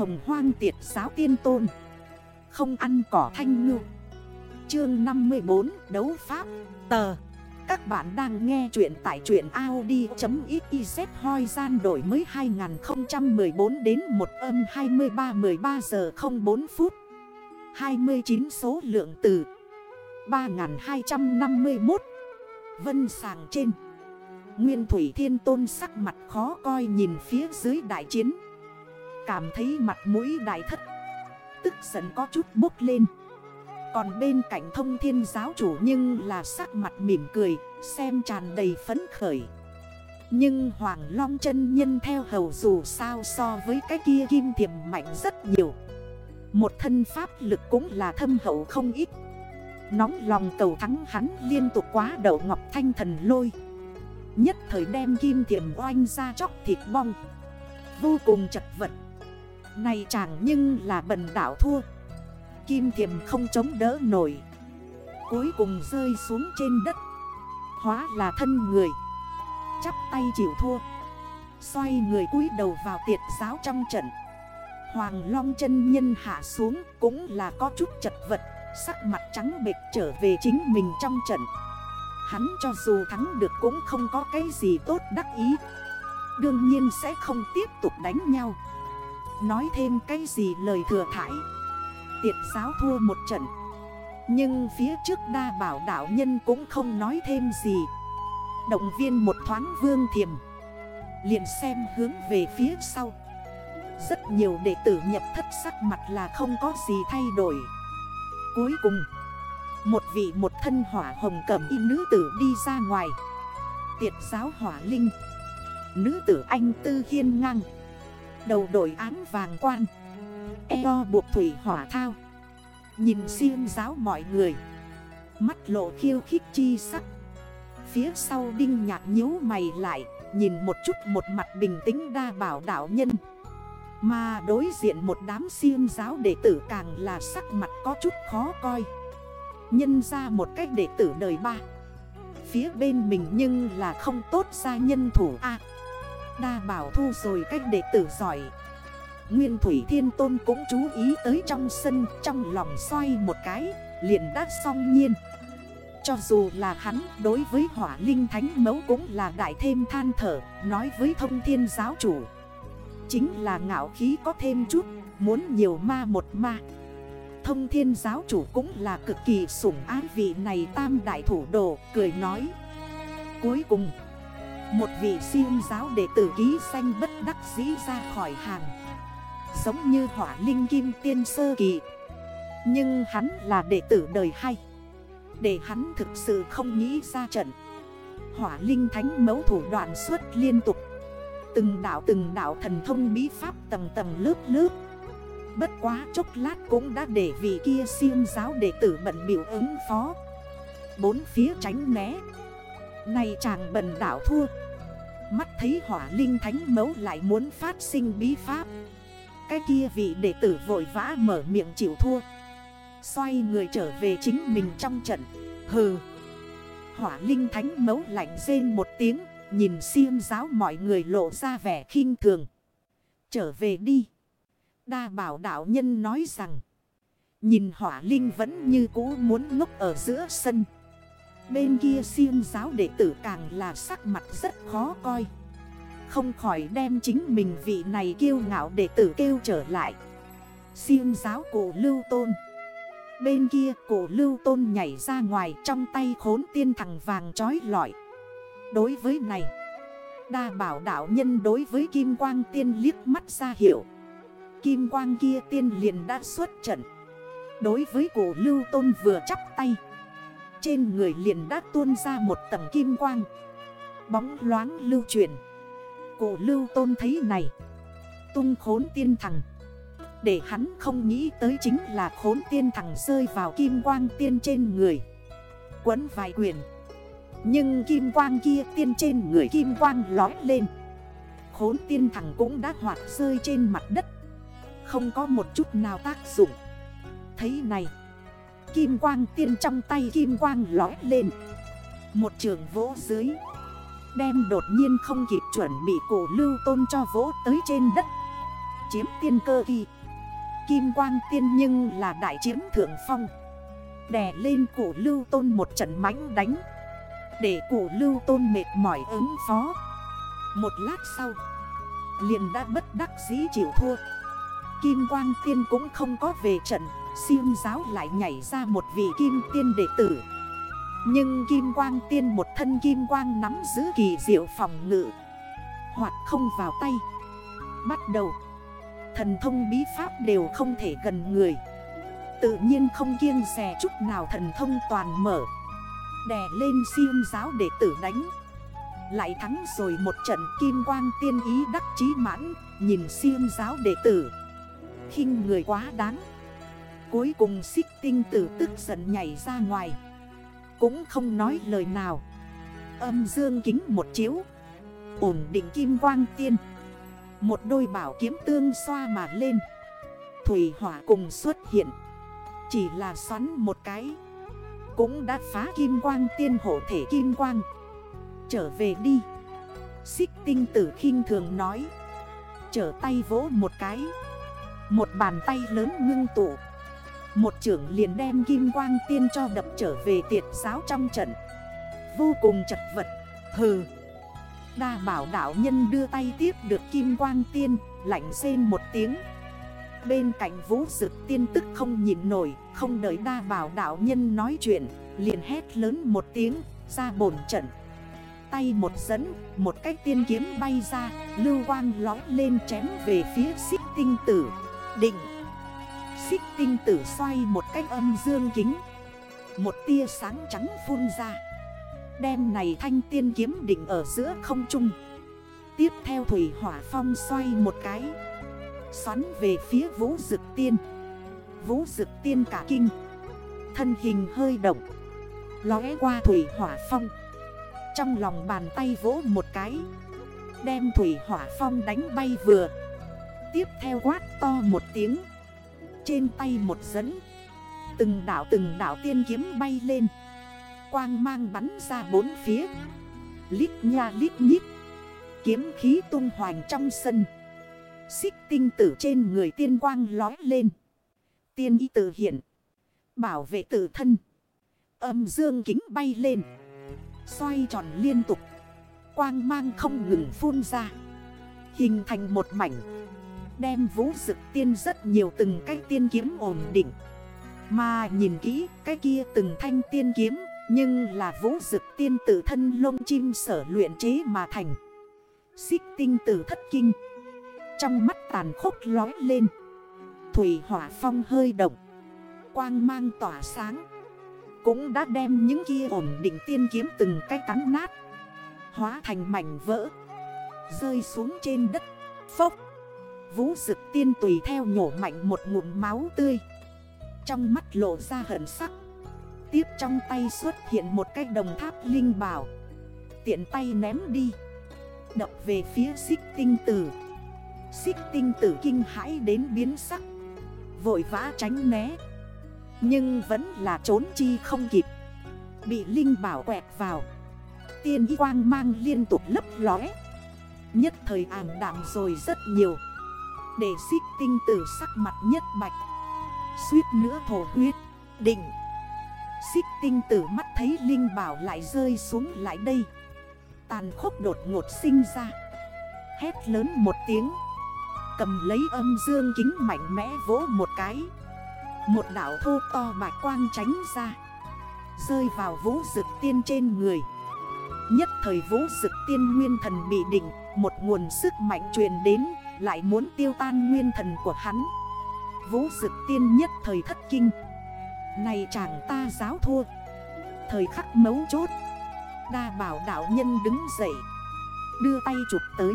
hồng hoang tiệt giáo tiên tôn. Không ăn cỏ thanh ngư. Chương 54 Đấu Pháp. Tờ. Các bạn đang nghe chuyện tại chuyện Audi.xyz hoi gian đổi mới 2014 đến 1 âm 23 13 giờ 04 phút. 29 số lượng từ 3251 Vân sàng trên. Nguyên Thủy Thiên Tôn sắc mặt khó coi nhìn phía dưới đại chiến. Cảm thấy mặt mũi đại thất. Tức giận có chút bốc lên. Còn bên cạnh thông thiên giáo chủ nhưng là sắc mặt mỉm cười, Xem tràn đầy phấn khởi. Nhưng Hoàng Long chân nhân theo hầu dù sao so với cái kia kim thiềm mạnh rất nhiều. Một thân pháp lực cũng là thâm hậu không ít. Nóng lòng cầu thắng hắn liên tục quá đậu ngọc thanh thần lôi. Nhất thời đem kim tiệm oanh ra chóc thịt bong. Vô cùng chật vật. Này chẳng nhưng là bần đảo thua. Kim thiềm không chống đỡ nổi. Cuối cùng rơi xuống trên đất. Hóa là thân người. Chắp tay chịu thua. Xoay người cúi đầu vào tiệt giáo trong trận. Hoàng Long chân nhân hạ xuống cũng là có chút chật vật. Sắc mặt trắng bệt trở về chính mình trong trận. Hắn cho dù thắng được cũng không có cái gì tốt đắc ý. Đương nhiên sẽ không tiếp tục đánh nhau. Nói thêm cái gì lời thừa thải. Tiệt giáo thua một trận. Nhưng phía trước đa bảo đảo nhân cũng không nói thêm gì. Động viên một thoáng vương thiềm. Liền xem hướng về phía sau. Rất nhiều đệ tử nhập thất sắc mặt là không có gì thay đổi. Cuối cùng, một vị một thân hỏa hồng cầm y nữ tử đi ra ngoài. Tiệt giáo hỏa linh. Nữ tử anh tư hiên ngang. Đầu đội áng vàng quan. Eo buộc thủy hỏa thao. Nhìn siêng giáo mọi người. Mắt lộ khiêu khích chi sắc. Phía sau đinh nhạc nhíu mày lại, Nhìn một chút một mặt bình tĩnh đa bảo đảo nhân. Mà đối diện một đám siêng giáo đệ tử càng là sắc mặt có chút khó coi. Nhân ra một cách đệ tử đời ba. Phía bên mình nhưng là không tốt ra nhân thủ A. Đa bảo thu rồi cách đệ tử giỏi. Nguyên Thủy Thiên Tôn cũng chú ý tới trong sân, Trong lòng xoay một cái, Liền đã song nhiên. Cho dù là hắn đối với hỏa linh thánh mẫu cũng là đại thêm than thở, Nói với thông thiên giáo chủ. Chính là ngạo khí có thêm chút, Muốn nhiều ma một ma. Thông thiên giáo chủ cũng là cực kỳ sủng ái vị này tam đại thủ đồ, cười nói. Cuối cùng một vị siêu giáo đệ tử ký xanh bất đắc dĩ ra khỏi hàng. Giống như hỏa linh kim tiên sơ kỳ. Nhưng hắn là đệ tử đời hay Để hắn thực sự không nghĩ ra trận. Hỏa linh thánh mấu thủ đoạn suốt liên tục. Từng đảo từng đảo thần thông bí pháp tầng tầng lớp lớp. Bất quá chốc lát cũng đã để vị kia siêu giáo đệ tử bận biểu ứng phó. Bốn phía tránh né. Này chàng bần đảo thua. Mắt thấy hỏa linh thánh mấu lại muốn phát sinh bí pháp. Cái kia vị đệ tử vội vã mở miệng chịu thua. Xoay người trở về chính mình trong trận. Hừ. Hỏa linh thánh mấu lạnh rên một tiếng, Nhìn siêm giáo mọi người lộ ra vẻ khinh thường. Trở về đi. Đa bảo đạo nhân nói rằng, Nhìn hỏa linh vẫn như cũ muốn ngốc ở giữa sân. Bên kia siêu giáo đệ tử càng là sắc mặt rất khó coi. Không khỏi đem chính mình vị này kiêu ngạo đệ tử kêu trở lại. Siêu giáo cổ lưu tôn. Bên kia cổ lưu tôn nhảy ra ngoài trong tay khốn tiên thằng vàng trói lọi. Đối với này Đa bảo đạo nhân đối với kim quang tiên liếc mắt ra hiểu, Kim quang kia tiên liền đã xuất trận. Đối với cổ lưu tôn vừa chắp tay trên người liền đã tuôn ra một tầng kim quang. Bóng loáng lưu truyền. Cổ lưu tôn thấy này. Tung khốn tiên thằng. Để hắn không nghĩ tới chính là khốn tiên thằng rơi vào kim quang tiên trên người. Quấn vài quyền. Nhưng kim quang kia tiên trên người kim quang lói lên. Khốn tiên thằng cũng đã hoạt rơi trên mặt đất. Không có một chút nào tác dụng. Thấy này. Kim quang tiên trong tay kim quang lói lên. Một trường vỗ dưới. Đem đột nhiên không kịp chuẩn bị cổ lưu tôn cho vỗ tới trên đất. Chiếm tiên cơ kỳ. Kim quang tiên nhưng là đại chiếm thượng phong. Đè lên cổ lưu tôn một trận mãnh đánh. Để cổ lưu tôn mệt mỏi ứng phó. Một lát sau, Liền đã bất đắc dĩ chịu thua. Kim quang tiên cũng không có về trận. Siêu giáo lại nhảy ra một vị kim tiên đệ tử. Nhưng kim quang tiên một thân kim quang nắm giữ kỳ diệu phòng ngự. Hoặc không vào tay. Bắt đầu. Thần thông bí pháp đều không thể gần người. Tự nhiên không kiêng xè chút nào thần thông toàn mở. Đè lên siêu giáo đệ tử đánh. Lại thắng rồi một trận kim quang tiên ý đắc chí mãn, Nhìn siêu giáo đệ tử. Khinh người quá đáng. Cuối cùng xích tinh tử tức giận nhảy ra ngoài. Cũng không nói lời nào. Âm dương kính một chiếu. Ổn định kim quang tiên. Một đôi bảo kiếm tương xoa mà lên. Thủy hỏa cùng xuất hiện. Chỉ là xoắn một cái. Cũng đã phá kim quang tiên hộ thể kim quang. Trở về đi. Xích tinh tử khinh thường nói. Trở tay vỗ một cái. Một bàn tay lớn ngưng tụ. Một trưởng liền đem kim quang tiên cho đập trở về tiệt giáo trong trận. Vô cùng chật vật. Hừ. Đa bảo đảo nhân đưa tay tiếp được kim quang tiên, Lạnh rên một tiếng. Bên cạnh vũ dực tiên tức không nhìn nổi, Không đợi đa bảo đảo nhân nói chuyện, Liền hét lớn một tiếng, ra bổn trận. Tay một dẫn, Một cách tiên kiếm bay ra, Lưu quang lói lên chém về phía xích tinh tử. Định. Xích tinh tử xoay một cách âm dương kính. Một tia sáng trắng phun ra. Đem này thanh tiên kiếm đỉnh ở giữa không trung. Tiếp theo thủy hỏa phong xoay một cái. Xoắn về phía vũ dực tiên. Vũ dực tiên cả kinh. Thân hình hơi động. Lóe qua thủy hỏa phong. Trong lòng bàn tay vỗ một cái. Đem thủy hỏa phong đánh bay vừa. Tiếp theo quát to một tiếng. Trên tay một dẫn. Từng đảo từng đảo tiên kiếm bay lên. Quang mang bắn ra bốn phía. Lít nha lít nhít. Kiếm khí tung hoành trong sân. Xích tinh tử trên người tiên quang lói lên. Tiên y tự hiện. Bảo vệ tử thân. Âm dương kính bay lên. Xoay tròn liên tục. Quang mang không ngừng phun ra. Hình thành một mảnh. Đem vũ dực tiên rất nhiều từng cái tiên kiếm ổn định. Mà nhìn kỹ, cái kia từng thanh tiên kiếm, Nhưng là vũ dực tiên tử thân lông chim sở luyện chế mà thành. Xích tinh tử thất kinh. Trong mắt tàn khốc lói lên. Thủy hỏa phong hơi động. Quang mang tỏa sáng. Cũng đã đem những kia ổn định tiên kiếm từng cái cắn nát. Hóa thành mảnh vỡ. Rơi xuống trên đất. Phốc. Vũ dực tiên tùy theo nhổ mạnh một ngụm máu tươi. Trong mắt lộ ra hận sắc. Tiếp trong tay xuất hiện một cái đồng tháp linh bảo. Tiện tay ném đi. Đập về phía xích tinh tử. Xích tinh tử kinh hãi đến biến sắc. Vội vã tránh né. Nhưng vẫn là trốn chi không kịp. Bị linh bảo quẹt vào. Tiên y quang mang liên tục lấp lóe. Nhất thời ảm đạm rồi rất nhiều. Để xích tinh tử sắc mặt nhất bạch. Suýt nữa thổ huyết, Định. Xích tinh tử mắt thấy linh bảo lại rơi xuống lại đây. Tàn khốc đột ngột sinh ra. Hét lớn một tiếng. Cầm lấy âm dương kính mạnh mẽ vỗ một cái. Một đảo thô to bạch quang tránh ra. Rơi vào vũ dực tiên trên người. Nhất thời vũ dực tiên nguyên thần bị định, Một nguồn sức mạnh truyền đến. Lại muốn tiêu tan nguyên thần của hắn. Vũ dực tiên nhất thời thất kinh. Này chàng ta giáo thua. Thời khắc mấu chốt. Đa bảo đạo nhân đứng dậy. Đưa tay chụp tới.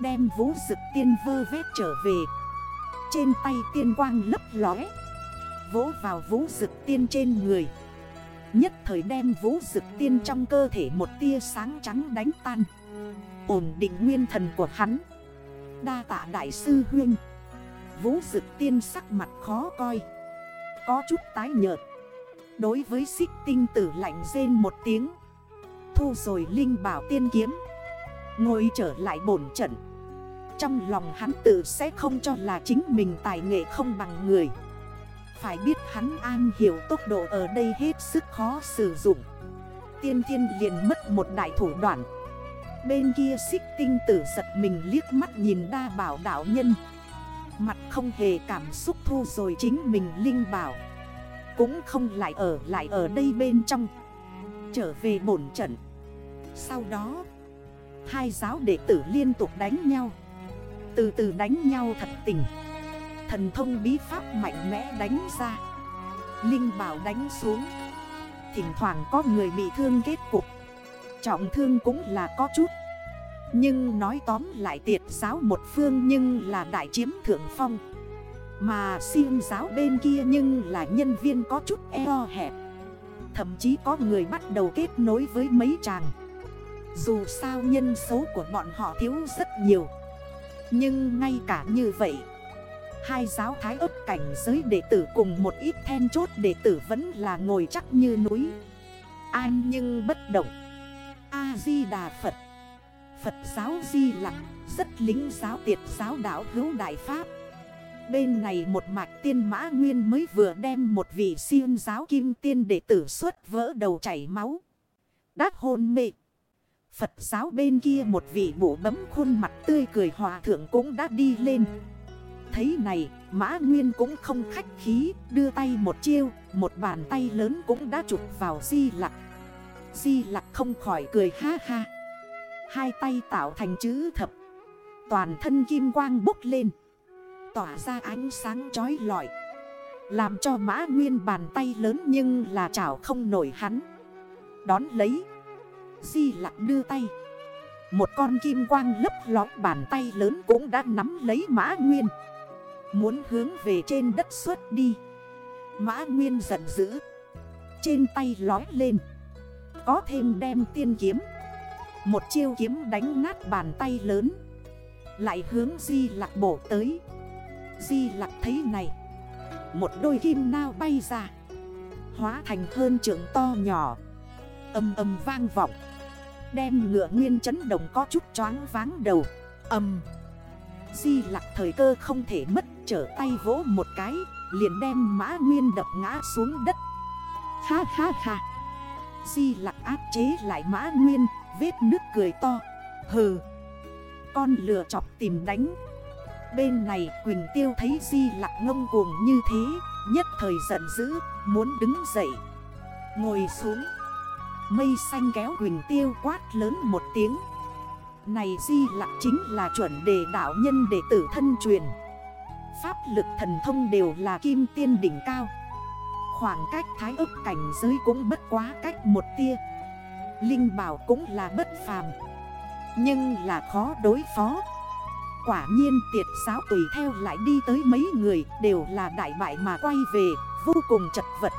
Đem vũ dực tiên vơ vét trở về. Trên tay tiên quang lấp lóe. Vỗ vào vũ dực tiên trên người. Nhất thời đem vũ dực tiên trong cơ thể một tia sáng trắng đánh tan. Ổn định nguyên thần của hắn. Đa tạ đại sư huyên. Vũ dực tiên sắc mặt khó coi. Có chút tái nhợt. Đối với xích tinh tử lạnh rên một tiếng. Thu rồi linh bảo tiên kiếm. Ngồi trở lại bổn trận. Trong lòng hắn tự sẽ không cho là chính mình tài nghệ không bằng người. Phải biết hắn an hiểu tốc độ ở đây hết sức khó sử dụng. Tiên thiên liền mất một đại thủ đoạn. Bên kia xích tinh tử giật mình liếc mắt nhìn đa bảo đảo nhân. Mặt không hề cảm xúc thu rồi chính mình linh bảo. Cũng không lại ở lại ở đây bên trong. Trở về bổn trận. Sau đó, Hai giáo đệ tử liên tục đánh nhau. Từ từ đánh nhau thật tình. Thần thông bí pháp mạnh mẽ đánh ra. Linh bảo đánh xuống. Thỉnh thoảng có người bị thương kết cục. Trọng thương cũng là có chút. Nhưng nói tóm lại tiệt giáo một phương nhưng là đại chiếm thượng phong. Mà siêng giáo bên kia nhưng là nhân viên có chút eo hẹp. Thậm chí có người bắt đầu kết nối với mấy chàng. Dù sao nhân số của bọn họ thiếu rất nhiều. Nhưng ngay cả như vậy, Hai giáo thái ấp cảnh giới đệ tử cùng một ít then chốt đệ tử vẫn là ngồi chắc như núi. An nhưng bất động. A-di-đà Phật Phật giáo di lặng Rất lính giáo tiệt giáo đảo hữu đại pháp Bên này một mạch tiên mã nguyên mới vừa đem một vị siêu giáo kim tiên đệ tử xuất vỡ đầu chảy máu. Đát hôn mê. Phật giáo bên kia một vị bổ bấm khuôn mặt tươi cười hòa thượng cũng đã đi lên. Thấy này, mã nguyên cũng không khách khí, đưa tay một chiêu, một bàn tay lớn cũng đã chụp vào di lặc. Di lặc không khỏi cười ha ha. Hai tay tạo thành chữ thập. Toàn thân kim quang bốc lên. Tỏa ra ánh sáng chói lọi. Làm cho mã nguyên bàn tay lớn nhưng là chảo không nổi hắn. Đón lấy. Di lặc đưa tay. Một con kim quang lấp lót bàn tay lớn cũng đã nắm lấy mã nguyên. Muốn hướng về trên đất xuất đi. Mã nguyên giận dữ. Trên tay lói lên. Có thêm đem tiên kiếm. Một chiêu kiếm đánh nát bàn tay lớn. Lại hướng di lạc bổ tới. Di lạc thấy này. Một đôi kim nao bay ra. Hóa thành hơn trưởng to nhỏ. Âm âm vang vọng. Đem ngựa nguyên chấn động có chút choáng váng đầu. Âm. Di lạc thời cơ không thể mất, Trở tay vỗ một cái, Liền đem mã nguyên đập ngã xuống đất. Ha ha ha. Di lạc áp chế lại mã nguyên, Vết nước cười to. Hừ, Con lừa chọc tìm đánh. Bên này Quỳnh Tiêu thấy Di lạc ngông cuồng như thế, Nhất thời giận dữ, Muốn đứng dậy. Ngồi xuống, Mây xanh kéo Quỳnh Tiêu quát lớn một tiếng. Này Di lạc chính là chuẩn đề đạo nhân đệ tử thân truyền. Pháp lực thần thông đều là kim tiên đỉnh cao. Khoảng cách thái ức cảnh giới cũng bất quá cách một tia. Linh bảo cũng là bất phàm, Nhưng là khó đối phó. Quả nhiên tiệt giáo tùy theo lại đi tới mấy người Đều là đại bại mà quay về, Vô cùng chật vật.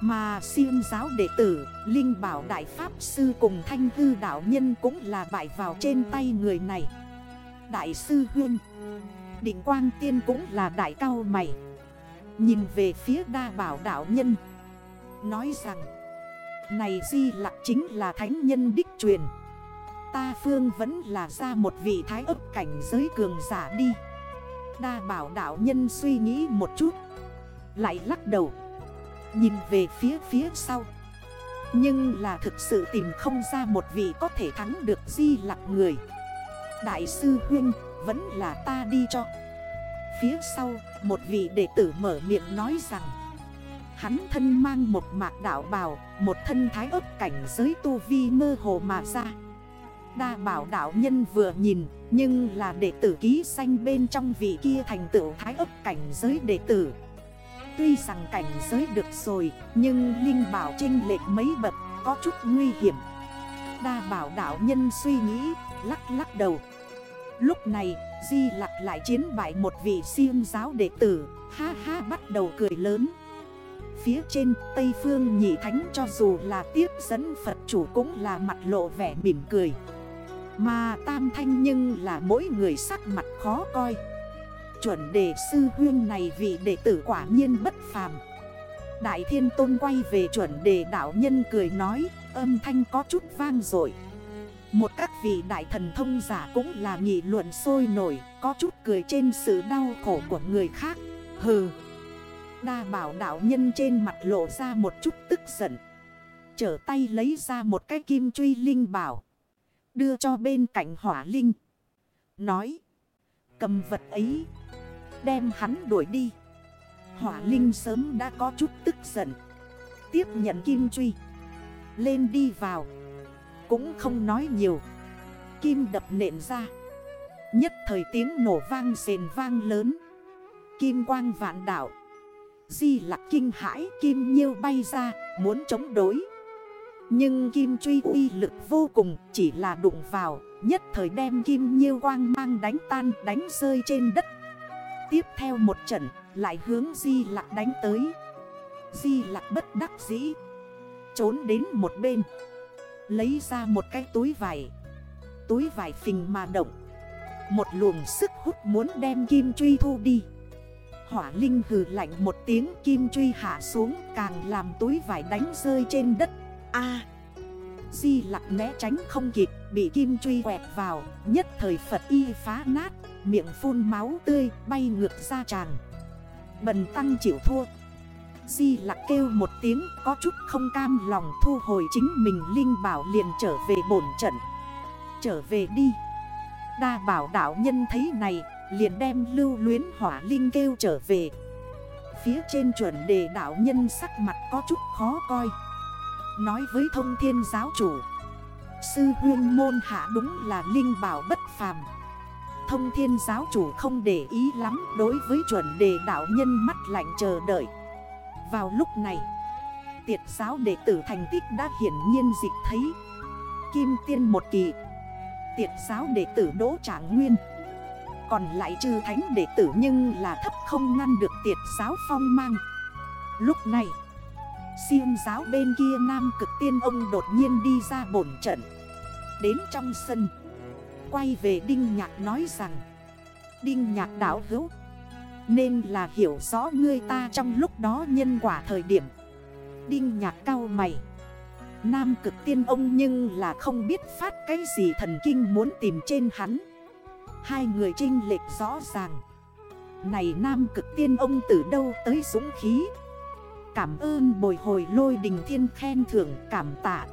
Mà siêu giáo đệ tử, Linh bảo đại pháp sư cùng thanh hư đạo nhân Cũng là bại vào trên tay người này. Đại sư Hương Định quang tiên cũng là đại cao mày. Nhìn về phía đa bảo đạo nhân. Nói rằng, Này di lạc chính là thánh nhân đích truyền. Ta phương vẫn là ra một vị thái ấp cảnh giới cường giả đi. Đa bảo đạo nhân suy nghĩ một chút, Lại lắc đầu, Nhìn về phía phía sau. Nhưng là thực sự tìm không ra một vị có thể thắng được di lạc người. Đại sư Huyên, vẫn là ta đi cho. Phía sau, một vị đệ tử mở miệng nói rằng, Hắn thân mang một mạc đảo bào, Một thân thái ấp cảnh giới tu vi mơ hồ mà ra. Đa bảo đảo nhân vừa nhìn, Nhưng là đệ tử ký xanh bên trong vị kia thành tựu thái ấp cảnh giới đệ tử. Tuy rằng cảnh giới được rồi, Nhưng Linh bảo trinh lệch mấy bậc, có chút nguy hiểm. Đa bảo đảo nhân suy nghĩ, lắc lắc đầu. Lúc này Di lạc lại chiến bại một vị siêu giáo đệ tử. Ha ha, bắt đầu cười lớn. Phía trên, Tây Phương nhị thánh cho dù là tiếp dẫn Phật chủ cũng là mặt lộ vẻ mỉm cười. Mà tam thanh nhưng là mỗi người sắc mặt khó coi. Chuẩn đề sư huyên này vị đệ tử quả nhiên bất phàm. Đại thiên tôn quay về chuẩn đề đạo nhân cười nói, Âm thanh có chút vang rồi một các vị đại thần thông giả cũng là nghị luận sôi nổi, Có chút cười trên sự đau khổ của người khác. Hừ. Đa bảo đạo nhân trên mặt lộ ra một chút tức giận. Trở tay lấy ra một cái kim truy linh bảo. Đưa cho bên cạnh hỏa linh. Nói. Cầm vật ấy. Đem hắn đuổi đi. Hỏa linh sớm đã có chút tức giận. Tiếp nhận kim truy. Lên đi vào. Cũng không nói nhiều. Kim đập nện ra. Nhất thời tiếng nổ vang rền vang lớn. Kim quang vạn đảo Di lạc kinh hãi, Kim nhiêu bay ra, Muốn chống đối. Nhưng kim truy uy lực vô cùng, Chỉ là đụng vào, Nhất thời đem kim nhiêu quang mang đánh tan, Đánh rơi trên đất. Tiếp theo một trận, Lại hướng di lạc đánh tới. Di lạc bất đắc dĩ, Trốn đến một bên. Lấy ra một cái túi vải. Túi vải phình mà động. Một luồng sức hút muốn đem kim truy thu đi. Hỏa Linh hừ lạnh một tiếng, kim truy hạ xuống, Càng làm túi vải đánh rơi trên đất. A! Di lặng né tránh không kịp, Bị kim truy quẹt vào, Nhất thời Phật y phá nát, Miệng phun máu tươi, bay ngược ra tràng. Bần tăng chịu thua. Di lạc kêu một tiếng, có chút không cam lòng thu hồi chính mình, Linh bảo liền trở về bổn trận. Trở về đi. Đa bảo đảo nhân thấy này, liền đem lưu luyến hỏa Linh kêu trở về. Phía trên chuẩn đề đảo nhân sắc mặt có chút khó coi. Nói với thông thiên giáo chủ, Sư huyên môn hạ đúng là Linh bảo bất phàm. Thông thiên giáo chủ không để ý lắm, Đối với chuẩn đề đảo nhân mắt lạnh chờ đợi vào lúc này, Tiệt giáo đệ tử thành tích đã hiển nhiên dịch thấy. Kim tiên một kỳ, Tiệt giáo đệ tử đỗ trạng nguyên. Còn lại trừ thánh đệ tử nhưng là thấp không ngăn được tiệt giáo phong mang. Lúc này Siêu giáo bên kia nam cực tiên ông đột nhiên đi ra bổn trận. Đến trong sân, Quay về Đinh Nhạc nói rằng, Đinh Nhạc đảo hữu nên là hiểu rõ ngươi ta trong lúc đó nhân quả thời điểm. Đinh nhạc cao mày. Nam cực tiên ông nhưng là không biết phát cái gì thần kinh muốn tìm trên hắn. Hai người trinh lệch rõ ràng. Này nam cực tiên ông từ đâu tới dũng khí? Cảm ơn bồi hồi lôi đình thiên khen thưởng cảm tạ.